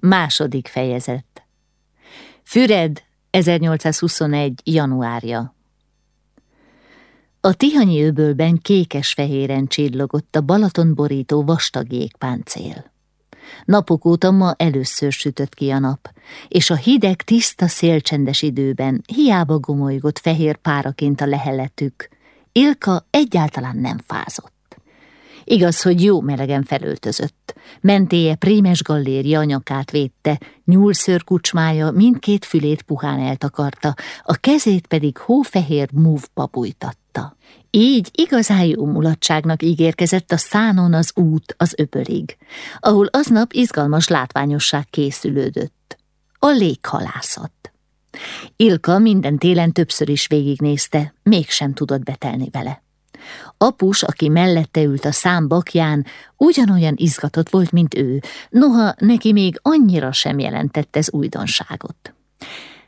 Második fejezet Füred, 1821. januárja A Tihanyi öbölben kékes-fehéren csillogott a Balaton borító vastag jégpáncél. Napok óta ma először sütött ki a nap, és a hideg, tiszta, szélcsendes időben hiába gomolygott fehér páraként a leheletük, Ilka egyáltalán nem fázott. Igaz, hogy jó melegen felöltözött. Mentéje prémes galléria anyakát védte, nyúlször kucsmája mindkét fülét puhán eltakarta, a kezét pedig hófehér múvba bújtatta. Így igazán jó mulatságnak ígérkezett a szánon az út az öpölig, ahol aznap izgalmas látványosság készülődött. A léghalászat. Ilka minden télen többször is végignézte, mégsem tudott betelni vele. Apus, aki mellette ült a számbakján, ugyanolyan izgatott volt, mint ő, noha neki még annyira sem jelentett ez újdonságot.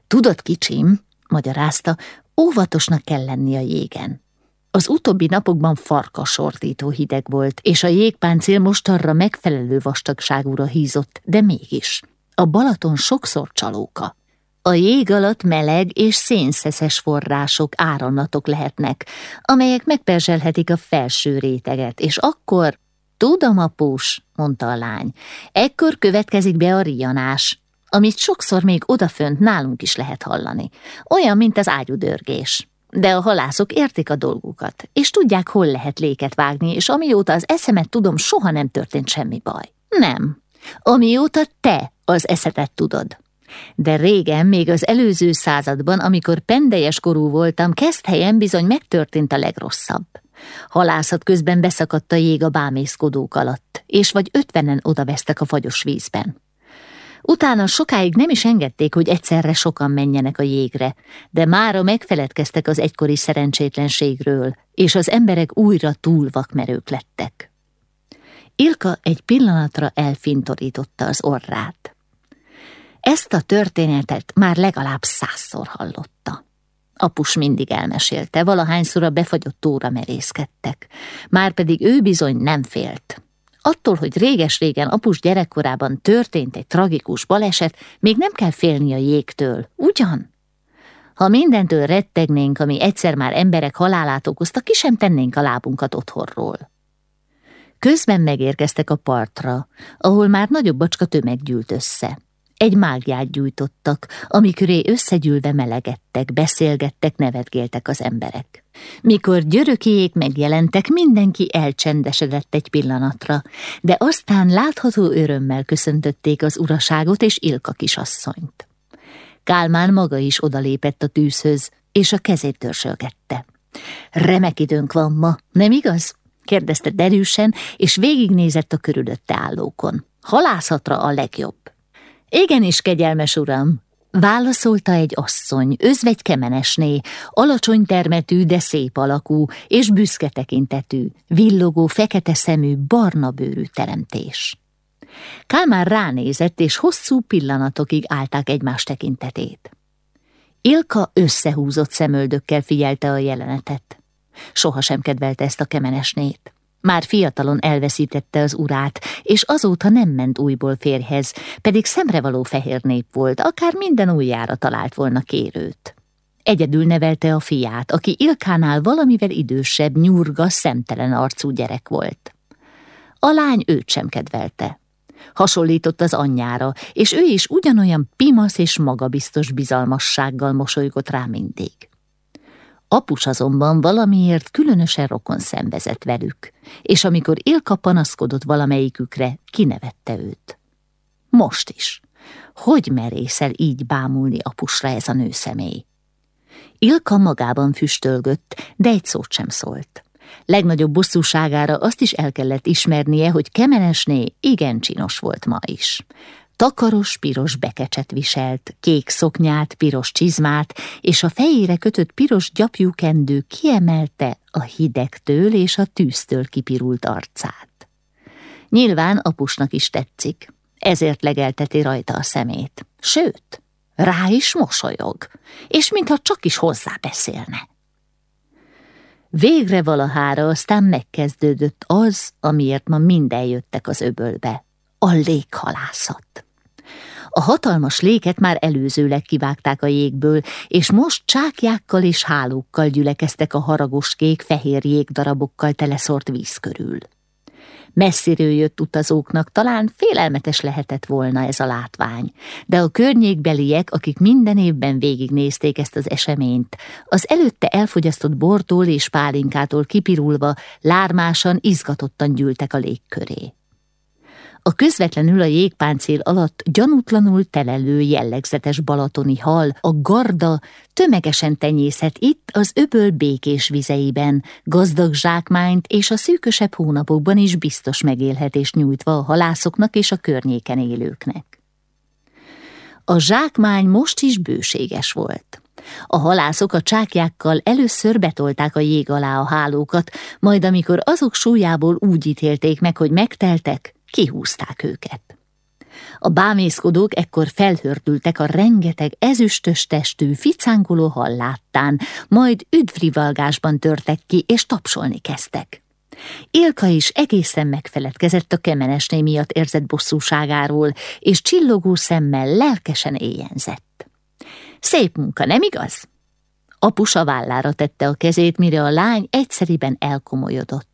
Tudod, kicsim, magyarázta, óvatosnak kell lenni a jégen. Az utóbbi napokban farkasordító hideg volt, és a jégpáncél most arra megfelelő vastagságúra hízott, de mégis. A Balaton sokszor csalóka. A jég alatt meleg és szénszeszes források, áramlatok lehetnek, amelyek megperzselhetik a felső réteget, és akkor... Tudom, apus, mondta a lány, ekkor következik be a rianás, amit sokszor még odafönt nálunk is lehet hallani. Olyan, mint az ágyudörgés. De a halászok értik a dolgukat, és tudják, hol lehet léket vágni, és amióta az eszemet tudom, soha nem történt semmi baj. Nem. Amióta te az eszetet tudod. De régen, még az előző században, amikor pendejes korú voltam, kezd helyen bizony megtörtént a legrosszabb. Halászat közben beszakadt a jég a bámészkodók alatt, és vagy ötvenen odavesztek a fagyos vízben. Utána sokáig nem is engedték, hogy egyszerre sokan menjenek a jégre, de mára megfeledkeztek az egykori szerencsétlenségről, és az emberek újra túl vakmerők lettek. Ilka egy pillanatra elfintorította az orrát. Ezt a történetet már legalább százszor hallotta. Apus mindig elmesélte, valahányszor a befagyott tóra merészkedtek. Márpedig ő bizony nem félt. Attól, hogy réges-régen apus gyerekkorában történt egy tragikus baleset, még nem kell félni a jégtől, ugyan? Ha mindentől rettegnénk, ami egyszer már emberek halálát okozta, ki sem tennénk a lábunkat otthonról. Közben megérkeztek a partra, ahol már nagyobb bacska tömeg gyűlt össze. Egy mágiát gyújtottak, amiköré összegyűlve melegedtek, beszélgettek, nevetgéltek az emberek. Mikor györökiék megjelentek, mindenki elcsendesedett egy pillanatra, de aztán látható örömmel köszöntötték az uraságot és Ilka kisasszonyt. Kálmán maga is odalépett a tűzhöz, és a kezét törsölgette. Remek időnk van ma, nem igaz? kérdezte derűsen, és végignézett a körülötte állókon. Halászatra a legjobb. Igenis, kegyelmes uram, válaszolta egy asszony, özvegy kemenesné, alacsony termetű, de szép alakú, és büszke tekintetű, villogó, fekete szemű, barna bőrű teremtés. Kálmán ránézett, és hosszú pillanatokig állták egymás tekintetét. Ilka összehúzott szemöldökkel figyelte a jelenetet. Sohasem kedvelte ezt a kemenesnét. Már fiatalon elveszítette az urát, és azóta nem ment újból férhez, pedig szemrevaló fehér nép volt, akár minden újjára talált volna kérőt. Egyedül nevelte a fiát, aki Ilkánál valamivel idősebb, nyurga, szemtelen arcú gyerek volt. A lány őt sem kedvelte. Hasonlított az anyjára, és ő is ugyanolyan pimasz és magabiztos bizalmassággal mosolygott rá mindig. Apus azonban valamiért különösen rokon szembezett velük, és amikor Ilka panaszkodott valamelyikükre, kinevette őt. Most is. Hogy merészel így bámulni apusra ez a nőszemély? Ilka magában füstölgött, de egy szót sem szólt. Legnagyobb bosszúságára azt is el kellett ismernie, hogy Kemenesné igen csinos volt ma is. Takaros piros bekecset viselt, kék szoknyát, piros csizmát, és a fejére kötött piros gyapjúkendő kiemelte a hidegtől és a tűztől kipirult arcát. Nyilván apusnak is tetszik, ezért legelteti rajta a szemét. Sőt, rá is mosolyog, és mintha csak is hozzá beszélne. Végre valahára aztán megkezdődött az, amiért ma mind eljöttek az öbölbe, a léghalászat. A hatalmas léket már előzőleg kivágták a jégből, és most csákjákkal és hálókkal gyülekeztek a haragos kék fehér jégdarabokkal teleszort víz körül. Messziről jött utazóknak talán félelmetes lehetett volna ez a látvány, de a környékbeliek, akik minden évben végignézték ezt az eseményt, az előtte elfogyasztott bortól és pálinkától kipirulva, lármásan, izgatottan gyűltek a légköré. A közvetlenül a jégpáncél alatt gyanútlanul telelő jellegzetes balatoni hal, a garda tömegesen tenyészet itt az öböl békés vizeiben, gazdag zsákmányt és a szűkösebb hónapokban is biztos megélhetést nyújtva a halászoknak és a környéken élőknek. A zsákmány most is bőséges volt. A halászok a csákjákkal először betolták a jég alá a hálókat, majd amikor azok súlyából úgy ítélték meg, hogy megteltek, kihúzták őket. A bámészkodók ekkor felhördültek a rengeteg ezüstös testű, ficángoló halláttán, majd üdvrivalgásban törtek ki, és tapsolni kezdtek. Ilka is egészen megfeledkezett a kemenesné miatt érzett bosszúságáról, és csillogó szemmel lelkesen éjjenzett. Szép munka, nem igaz? Apus a vállára tette a kezét, mire a lány egyszeriben elkomolyodott.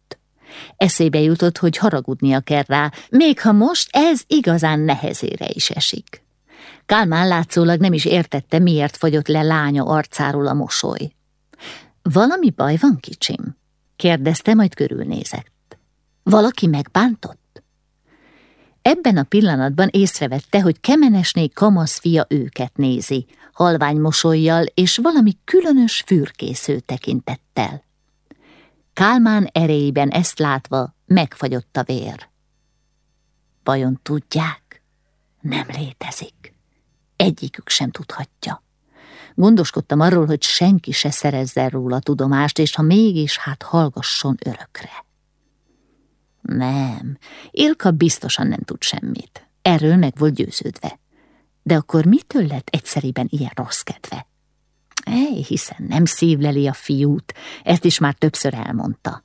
Eszébe jutott, hogy haragudnia kell rá, még ha most ez igazán nehezére is esik. Kálmán látszólag nem is értette, miért fagyott le lánya arcáról a mosoly. Valami baj van, kicsim? kérdezte, majd körülnézett. Valaki megbántott? Ebben a pillanatban észrevette, hogy kemenesné kamasz fia őket nézi, halvány mosolyjal és valami különös fürkésző tekintettel. Kálmán erejében ezt látva megfagyott a vér. Vajon tudják? Nem létezik. Egyikük sem tudhatja. Gondoskodtam arról, hogy senki se szerezzen róla tudomást, és ha mégis, hát hallgasson örökre. Nem, Ilka biztosan nem tud semmit. Erről meg volt győződve. De akkor mitől lett egyszeriben ilyen rossz kedve? Ej, hiszen nem szívleli a fiút, ezt is már többször elmondta.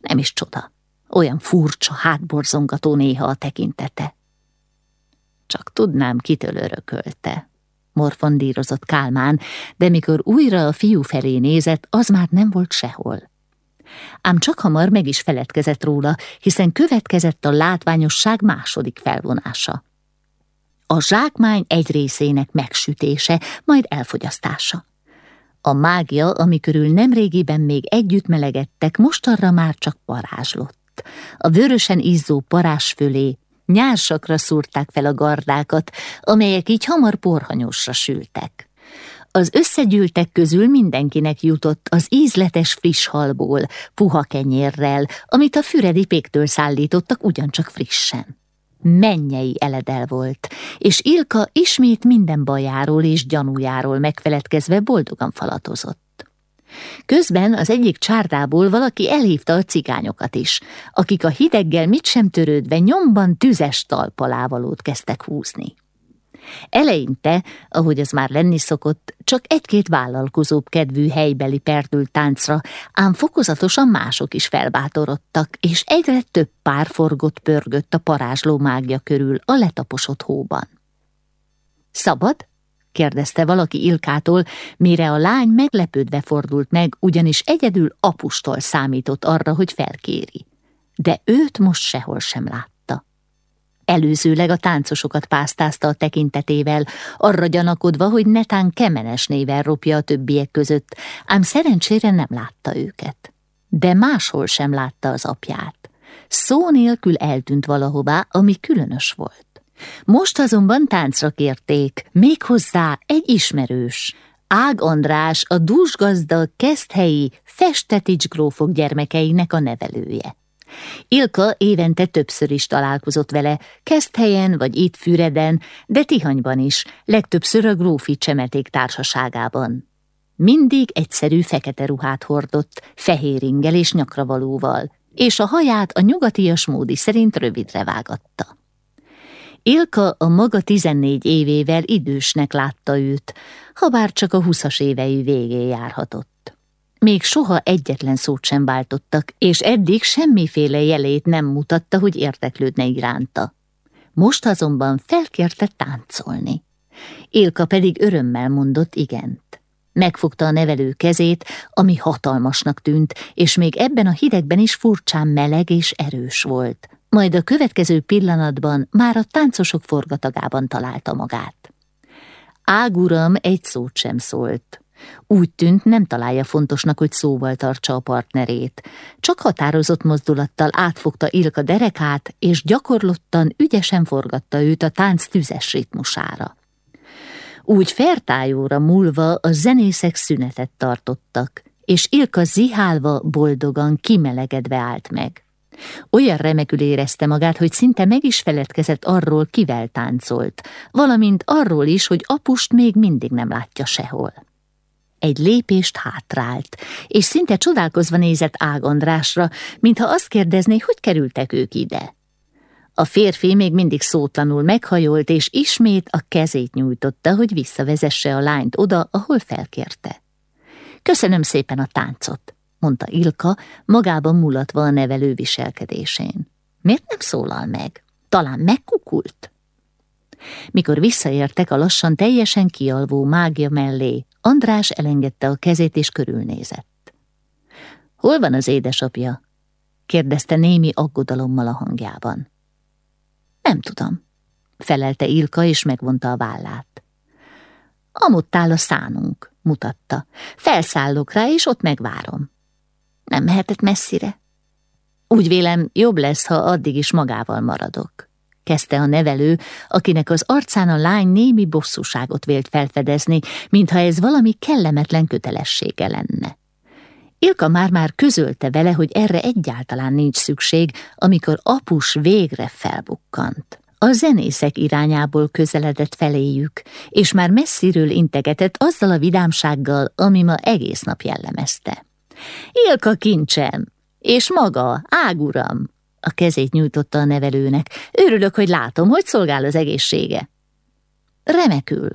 Nem is csoda, olyan furcsa, hátborzongató néha a tekintete. Csak tudnám, kitől örökölte, morfondírozott Kálmán, de mikor újra a fiú felé nézett, az már nem volt sehol. Ám csak hamar meg is feledkezett róla, hiszen következett a látványosság második felvonása. A zsákmány egy részének megsütése, majd elfogyasztása. A mágia, ami körül nemrégiben még együtt melegedtek, mostanra már csak parázslott. A vörösen izzó parázs fölé nyársakra szúrták fel a gardákat, amelyek így hamar porhanyosra sültek. Az összegyűltek közül mindenkinek jutott az ízletes friss halból, puha kenyérrel, amit a füredi péktől szállítottak ugyancsak frissen mennyei eledel volt, és Ilka ismét minden bajáról és gyanújáról megfeledkezve boldogan falatozott. Közben az egyik csárdából valaki elhívta a cigányokat is, akik a hideggel mit sem törődve nyomban tüzes talpalávalót kezdtek húzni. Eleinte, ahogy az már lenni szokott, csak egy-két vállalkozóbb kedvű helybeli perdült táncra, ám fokozatosan mások is felbátorodtak, és egyre több pár forgott pörgött a parázsló mágja körül a letaposott hóban. Szabad? kérdezte valaki Ilkától, mire a lány meglepődve fordult meg, ugyanis egyedül apustól számított arra, hogy felkéri. De őt most sehol sem lát. Előzőleg a táncosokat pásztázta a tekintetével, arra gyanakodva, hogy netán kemenes néven ropja a többiek között, ám szerencsére nem látta őket. De máshol sem látta az apját. Szó nélkül eltűnt valahová, ami különös volt. Most azonban táncra kérték, méghozzá egy ismerős, Ág András, a dúsgazdag, keszthelyi, festetics grófok gyermekeinek a nevelője. Ilka évente többször is találkozott vele, helyen vagy itt Füreden, de Tihanyban is, legtöbbször a grófi csemeték társaságában. Mindig egyszerű fekete ruhát hordott, fehér ingel és nyakravalóval, és a haját a nyugatias módi szerint rövidre vágatta. Ilka a maga tizennégy évével idősnek látta őt, ha bár csak a huszas évei végén járhatott. Még soha egyetlen szót sem váltottak, és eddig semmiféle jelét nem mutatta, hogy érteklődne iránta. Most azonban felkérte táncolni. Ilka pedig örömmel mondott igent. Megfogta a nevelő kezét, ami hatalmasnak tűnt, és még ebben a hidegben is furcsán meleg és erős volt. Majd a következő pillanatban már a táncosok forgatagában találta magát. Águram egy szót sem szólt. Úgy tűnt, nem találja fontosnak, hogy szóval tartsa a partnerét. Csak határozott mozdulattal átfogta Ilka derekát, és gyakorlottan ügyesen forgatta őt a tánc tüzes ritmusára. Úgy fertájóra múlva a zenészek szünetet tartottak, és Ilka zihálva, boldogan, kimelegedve állt meg. Olyan remekül érezte magát, hogy szinte meg is feledkezett arról, kivel táncolt, valamint arról is, hogy apust még mindig nem látja sehol. Egy lépést hátrált, és szinte csodálkozva nézett Ág Andrásra, mintha azt kérdezné, hogy kerültek ők ide. A férfi még mindig szótlanul meghajolt, és ismét a kezét nyújtotta, hogy visszavezesse a lányt oda, ahol felkérte. Köszönöm szépen a táncot, mondta Ilka, magában mulatva a nevelő viselkedésén. Miért nem szólal meg? Talán megkukult? Mikor visszaértek a lassan teljesen kialvó mágia mellé, András elengedte a kezét és körülnézett. Hol van az édesapja? kérdezte némi aggodalommal a hangjában. Nem tudom, felelte Ilka, és megvonta a vállát. Amott áll a szánunk, mutatta. Felszállok rá, és ott megvárom. Nem mehetett messzire? Úgy vélem, jobb lesz, ha addig is magával maradok kezdte a nevelő, akinek az arcán a lány némi bosszúságot vélt felfedezni, mintha ez valami kellemetlen kötelessége lenne. Ilka már-már közölte vele, hogy erre egyáltalán nincs szükség, amikor apus végre felbukkant. A zenészek irányából közeledett feléjük, és már messziről integetett azzal a vidámsággal, ami ma egész nap jellemezte. Ilka kincsem, és maga, águram, a kezét nyújtotta a nevelőnek. Örülök, hogy látom, hogy szolgál az egészsége. Remekül.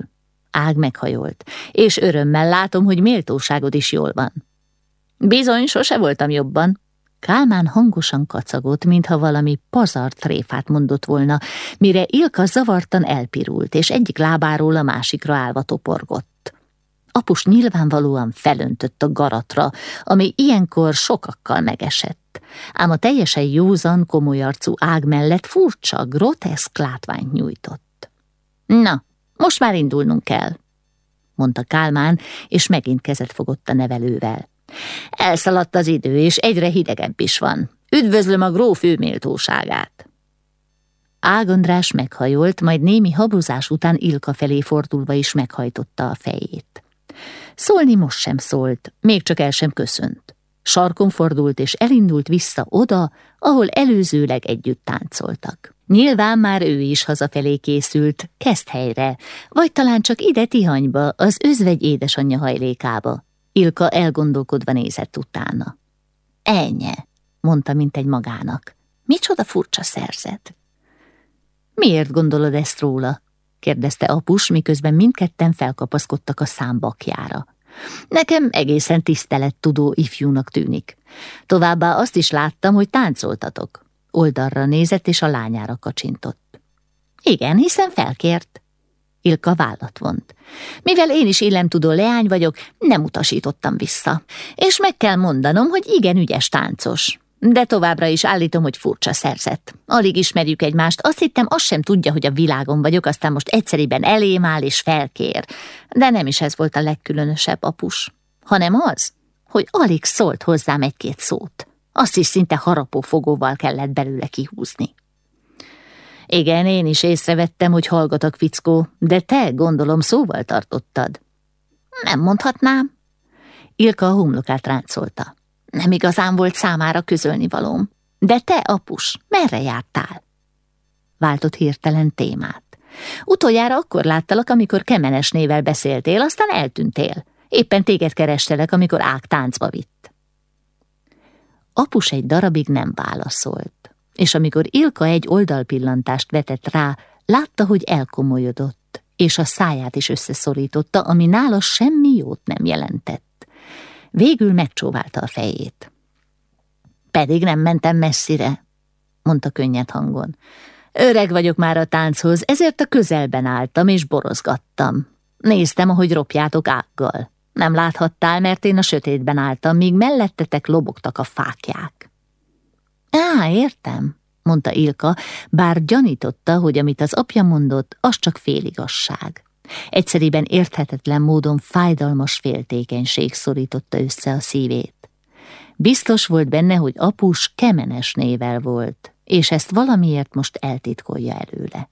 Ág meghajolt, és örömmel látom, hogy méltóságod is jól van. Bizony, sose voltam jobban. Kálmán hangosan kacagott, mintha valami pazart tréfát mondott volna, mire Ilka zavartan elpirult, és egyik lábáról a másikra állva toporgott. Apus nyilvánvalóan felöntött a garatra, ami ilyenkor sokakkal megesett, ám a teljesen józan, komoly arcú ág mellett furcsa, groteszk látványt nyújtott. Na, most már indulnunk kell, mondta Kálmán, és megint kezet fogott a nevelővel. Elszaladt az idő, és egyre hidegebb is van. Üdvözlöm a gróf őméltóságát. Ágandrás meghajolt, majd némi habozás után Ilka felé fordulva is meghajtotta a fejét. Szólni most sem szólt, még csak el sem köszönt. Sarkon fordult és elindult vissza oda, ahol előzőleg együtt táncoltak. Nyilván már ő is hazafelé készült, kezd helyre, vagy talán csak ide Tihanyba, az özvegy édesanyja hajlékába. Ilka elgondolkodva nézett utána. Ennyi, mondta, mint egy magának. Micsoda furcsa szerzet. Miért gondolod ezt róla? kérdezte apus, miközben mindketten felkapaszkodtak a számbakjára. Nekem egészen tisztelettudó ifjúnak tűnik. Továbbá azt is láttam, hogy táncoltatok. Oldalra nézett, és a lányára kacsintott. Igen, hiszen felkért. Ilka vállat vont. Mivel én is illemtudó leány vagyok, nem utasítottam vissza. És meg kell mondanom, hogy igen ügyes táncos. De továbbra is állítom, hogy furcsa szerzett. Alig ismerjük egymást, azt hittem, azt sem tudja, hogy a világon vagyok, aztán most egyszeriben elém áll és felkér. De nem is ez volt a legkülönösebb apus, hanem az, hogy alig szólt hozzám egy-két szót. Azt is szinte harapófogóval kellett belőle kihúzni. Igen, én is észrevettem, hogy hallgatok, fickó, de te, gondolom, szóval tartottad. Nem mondhatnám. Ilka a humlokát ráncolta. Nem igazán volt számára közölni valóm. De te, apus, merre jártál? Váltott hirtelen témát. Utoljára akkor láttalak, amikor Kemenes nével beszéltél, aztán eltűntél. Éppen téged kerestelek, amikor Ág táncba vitt. Apus egy darabig nem válaszolt, és amikor Ilka egy oldalpillantást vetett rá, látta, hogy elkomolyodott, és a száját is összeszorította, ami nála semmi jót nem jelentett. Végül megcsóválta a fejét. Pedig nem mentem messzire, mondta könnyed hangon. Öreg vagyok már a tánchoz, ezért a közelben álltam és borozgattam. Néztem, ahogy ropjátok ággal. Nem láthattál, mert én a sötétben álltam, míg mellettetek lobogtak a fákják. Á, értem, mondta Ilka, bár gyanította, hogy amit az apja mondott, az csak féligasság. Egyszerűen érthetetlen módon fájdalmas féltékenység szorította össze a szívét. Biztos volt benne, hogy apus kemenes nével volt, és ezt valamiért most eltitkolja előle.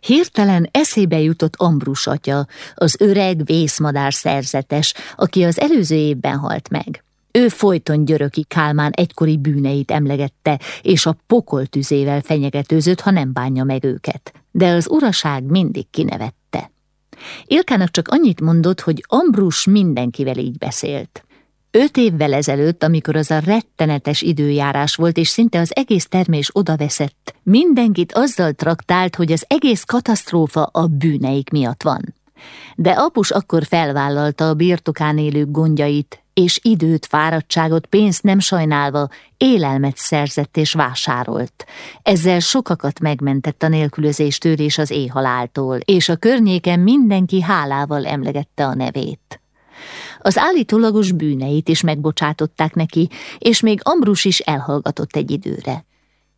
Hirtelen eszébe jutott Ambrus atya, az öreg vészmadár szerzetes, aki az előző évben halt meg. Ő folyton györöki Kálmán egykori bűneit emlegette, és a pokol tüzével fenyegetőzött, ha nem bánja meg őket. De az uraság mindig kinevette. Ilkának csak annyit mondott, hogy Ambrus mindenkivel így beszélt. Öt évvel ezelőtt, amikor az a rettenetes időjárás volt, és szinte az egész termés odaveszett, mindenkit azzal traktált, hogy az egész katasztrófa a bűneik miatt van. De apus akkor felvállalta a birtokán élők gondjait, és időt, fáradtságot, pénzt nem sajnálva élelmet szerzett és vásárolt. Ezzel sokakat megmentett a nélkülözéstől és az éhaláltól, és a környéken mindenki hálával emlegette a nevét. Az állítólagos bűneit is megbocsátották neki, és még Ambrus is elhallgatott egy időre.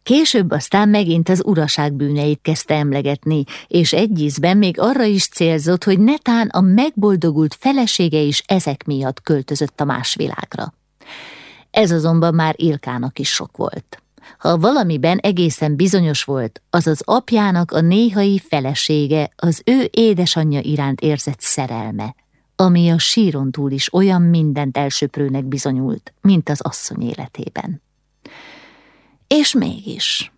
Később aztán megint az uraság bűneit kezdte emlegetni, és egy ízben még arra is célzott, hogy netán a megboldogult felesége is ezek miatt költözött a más világra. Ez azonban már Ilkának is sok volt. Ha valamiben egészen bizonyos volt, az az apjának a néhai felesége, az ő édesanyja iránt érzett szerelme, ami a síron túl is olyan mindent elsöprőnek bizonyult, mint az asszony életében. És mégis,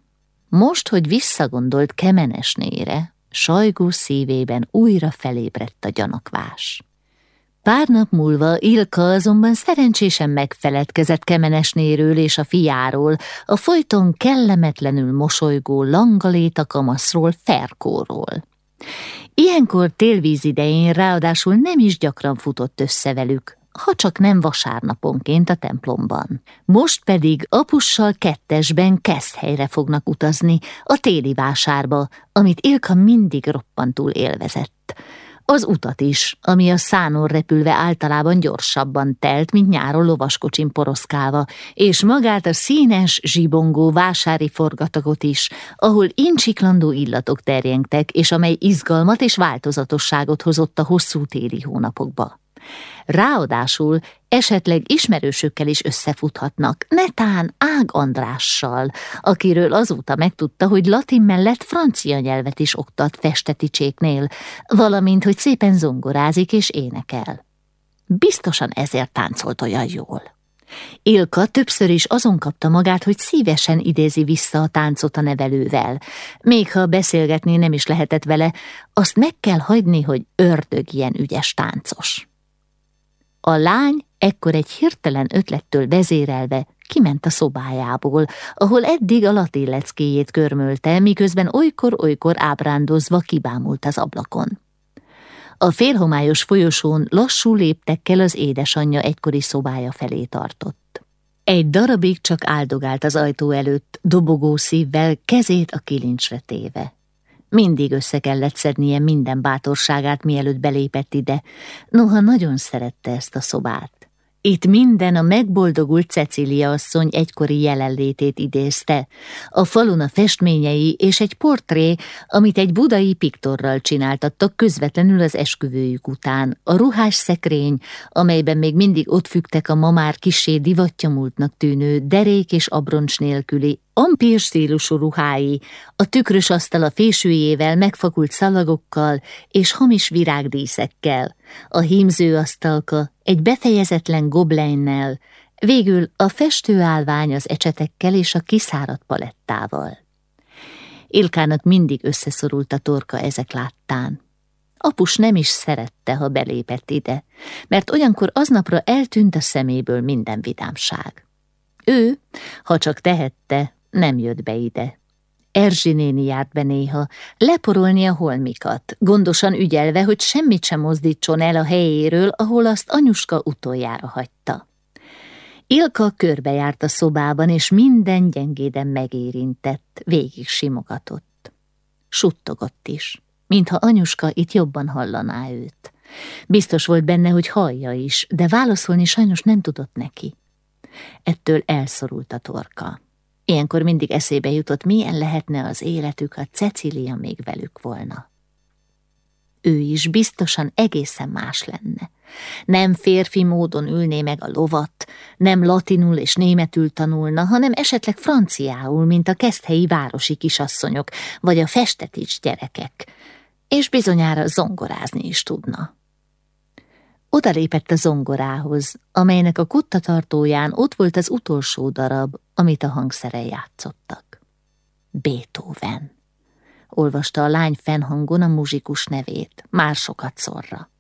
most, hogy visszagondolt Kemenesnére, sajgó szívében újra felébredt a gyanakvás. Pár nap múlva Ilka azonban szerencsésen megfeledkezett Kemenesnéről és a fiáról, a folyton kellemetlenül mosolygó langaléta kamaszról, Ferkóról. Ilyenkor télvíz idején ráadásul nem is gyakran futott össze velük, ha csak nem vasárnaponként a templomban. Most pedig apussal kettesben helyre fognak utazni, a téli vásárba, amit Ilka mindig roppantul élvezett. Az utat is, ami a szánor repülve általában gyorsabban telt, mint nyáron lovaskocsin poroszkálva, és magát a színes, zsibongó vásári forgatagot is, ahol incsiklandó illatok terjengtek, és amely izgalmat és változatosságot hozott a hosszú téli hónapokba. Ráadásul esetleg ismerősökkel is összefuthatnak, netán Ág Andrással, akiről azóta megtudta, hogy latin mellett francia nyelvet is oktat festeticséknél, valamint, hogy szépen zongorázik és énekel. Biztosan ezért táncolt olyan jól. Ilka többször is azon kapta magát, hogy szívesen idézi vissza a táncot a nevelővel. Még ha beszélgetni nem is lehetett vele, azt meg kell hagyni, hogy ördög ilyen ügyes táncos. A lány ekkor egy hirtelen ötlettől vezérelve kiment a szobájából, ahol eddig a latilleckéjét körmölte, miközben olykor-olykor ábrándozva kibámult az ablakon. A félhomályos folyosón lassú léptekkel az édesanyja egykori szobája felé tartott. Egy darabig csak áldogált az ajtó előtt, dobogó szívvel, kezét a kilincsre téve. Mindig össze kellett szednie minden bátorságát, mielőtt belépett ide, noha nagyon szerette ezt a szobát. Itt minden a megboldogult Cecília asszony egykori jelenlétét idézte. A falun a festményei és egy portré, amit egy budai piktorral csináltattak közvetlenül az esküvőjük után. A ruhás szekrény, amelyben még mindig ott fügtek a ma már kisé divattyamultnak tűnő derék és abroncs nélküli, ampír stílusú ruhái, a tükrös asztal a fésűjével, megfakult szalagokkal és hamis virágdíszekkel, a hímzőasztalka egy befejezetlen gobleinnel, végül a festőállvány az ecsetekkel és a kiszáradt palettával. Ilkának mindig összeszorult a torka ezek láttán. Apus nem is szerette, ha belépett ide, mert olyankor aznapra eltűnt a szeméből minden vidámság. Ő, ha csak tehette, nem jött be ide. Erzsi néni járt be néha, leporolni a holmikat, gondosan ügyelve, hogy semmit sem mozdítson el a helyéről, ahol azt anyuska utoljára hagyta. Ilka körbejárt a szobában, és minden gyengéden megérintett, végig simogatott. Suttogott is, mintha anyuska itt jobban hallaná őt. Biztos volt benne, hogy hallja is, de válaszolni sajnos nem tudott neki. Ettől elszorult a torka. Ilyenkor mindig eszébe jutott, milyen lehetne az életük, ha Cecília még velük volna. Ő is biztosan egészen más lenne. Nem férfi módon ülné meg a lovat, nem latinul és németül tanulna, hanem esetleg franciául, mint a keszthelyi városi kisasszonyok, vagy a festetics gyerekek, és bizonyára zongorázni is tudna. Oda lépett a zongorához, amelynek a kuttatartóján ott volt az utolsó darab, amit a hangszere játszottak. Beethoven. Olvasta a lány fennhangon a muzsikus nevét, már sokat szorra.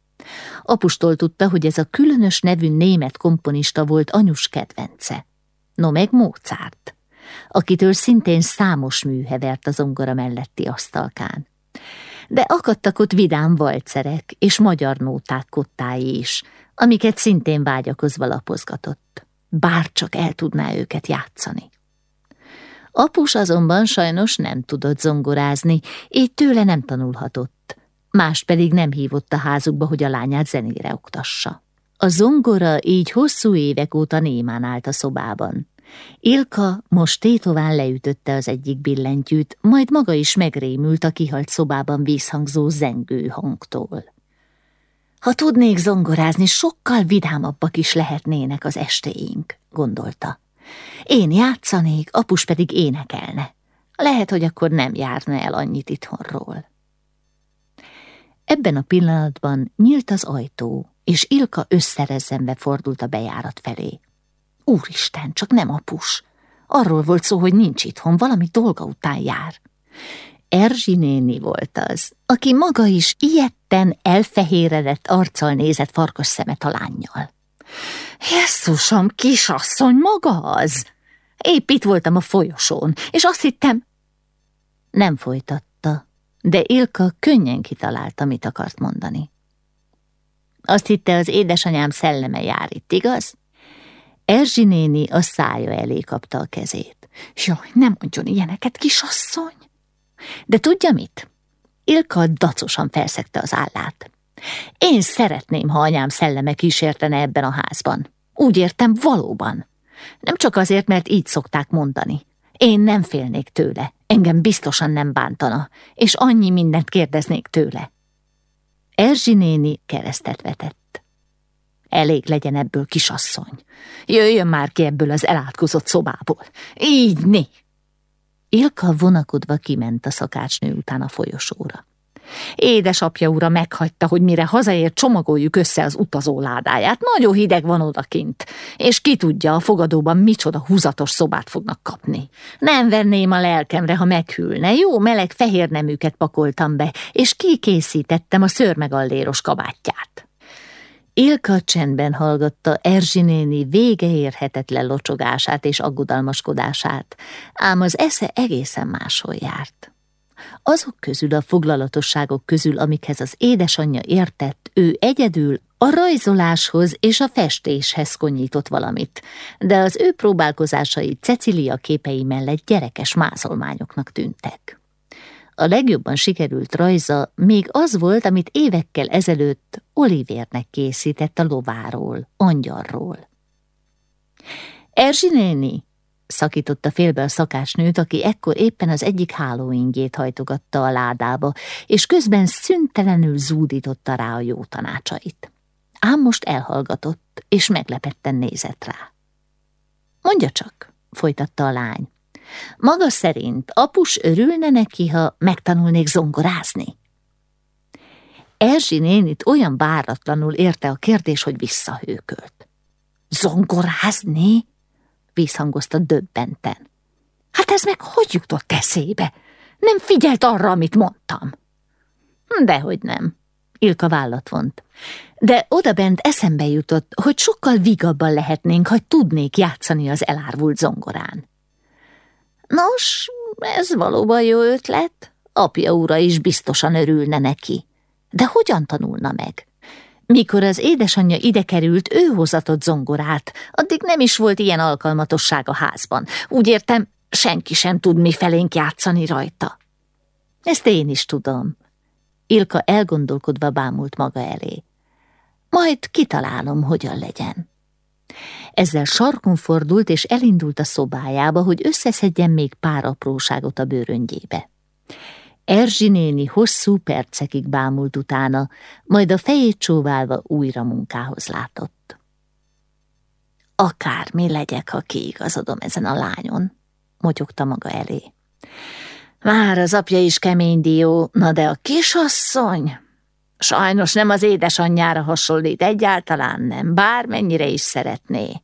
Apustól tudta, hogy ez a különös nevű német komponista volt anyus kedvence. No meg Mozart, akitől szintén számos mű hevert a zongora melletti asztalkán de akadtak ott vidám valcerek és magyar nóták kottái is, amiket szintén vágyakozva lapozgatott. Bárcsak el tudná őket játszani. Apus azonban sajnos nem tudott zongorázni, így tőle nem tanulhatott, más pedig nem hívott a házukba, hogy a lányát zenére oktassa. A zongora így hosszú évek óta némán állt a szobában. Ilka most tétován leütötte az egyik billentyűt, majd maga is megrémült a kihalt szobában vízhangzó zengő hangtól. Ha tudnék zongorázni, sokkal vidámabbak is lehetnének az estéink, gondolta. Én játszanék, apus pedig énekelne. Lehet, hogy akkor nem járna el annyit itthonról. Ebben a pillanatban nyílt az ajtó, és Ilka összerezzenve fordult a bejárat felé. Úristen, csak nem apus. Arról volt szó, hogy nincs itthon, valami dolga után jár. Erzsi néni volt az, aki maga is ilyetten elfehéredett arccal nézett farkas szemet a lányjal. Jesszusom, kisasszony, maga az! Épp itt voltam a folyosón, és azt hittem... Nem folytatta, de Ilka könnyen kitalálta, mit akart mondani. Azt hitte, az édesanyám szelleme jár itt, igaz? Erzsi néni a szája elé kapta a kezét. Jaj, nem mondjon ilyeneket, kisasszony! De tudja mit? Ilka dacosan felszegte az állát. Én szeretném, ha anyám szelleme kísértene ebben a házban. Úgy értem, valóban. Nem csak azért, mert így szokták mondani. Én nem félnék tőle, engem biztosan nem bántana, és annyi mindent kérdeznék tőle. Erzsi néni keresztet vetett. Elég legyen ebből, kisasszony. Jöjjön már ki ebből az elátkozott szobából. Így né! Ilka vonakodva kiment a szakácsnő után a folyosóra. Édesapja ura meghagyta, hogy mire hazaér, csomagoljuk össze az utazó ládáját. Nagyon hideg van odakint, és ki tudja, a fogadóban micsoda húzatos szobát fognak kapni. Nem venném a lelkemre, ha meghűlne. Jó meleg fehér neműket pakoltam be, és kikészítettem a szőrmegalléros kabátját. Ilka csendben hallgatta Erzsi néni vége érhetetlen locsogását és aggodalmaskodását, ám az esze egészen máshol járt. Azok közül a foglalatosságok közül, amikhez az édesanyja értett, ő egyedül a rajzoláshoz és a festéshez konyított valamit, de az ő próbálkozásai Cecilia képei mellett gyerekes mázolmányoknak tűntek. A legjobban sikerült rajza még az volt, amit évekkel ezelőtt Olivérnek készített a lováról, angyalról. Erzsi néni, szakította félbe a szakásnőt, aki ekkor éppen az egyik hálóingjét hajtogatta a ládába, és közben szüntelenül zúdította rá a jó tanácsait. Ám most elhallgatott, és meglepetten nézett rá. Mondja csak, folytatta a lány, maga szerint apus örülne neki, ha megtanulnék zongorázni? Erzsi nénit olyan váratlanul érte a kérdés, hogy visszahőkölt. Zongorázni? Vízhangozta döbbenten. Hát ez meg hogy jutott eszébe? Nem figyelt arra, amit mondtam. Dehogy nem. Ilka vállat vont. De odabent eszembe jutott, hogy sokkal vigabban lehetnénk, ha tudnék játszani az elárvult zongorán. Nos, ez valóban jó ötlet. Apja ura is biztosan örülne neki. De hogyan tanulna meg? Mikor az édesanyja ide került, ő hozatott zongorát, addig nem is volt ilyen alkalmatosság a házban. Úgy értem, senki sem tud mi felénk játszani rajta. Ezt én is tudom. Ilka elgondolkodva bámult maga elé. Majd kitalálom, hogyan legyen. Ezzel sarkon fordult, és elindult a szobájába, hogy összeszedjen még pár apróságot a bőröngyébe. Erzsi néni hosszú percekig bámult utána, majd a fejét csóválva újra munkához látott. Akármi legyek, ha kiigazodom ezen a lányon, motyogta maga elé. Már az apja is kemény dió, na de a kisasszony... Sajnos nem az édesanyjára hasonlít, egyáltalán nem, bármennyire is szeretné.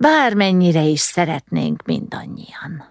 Bármennyire is szeretnénk mindannyian.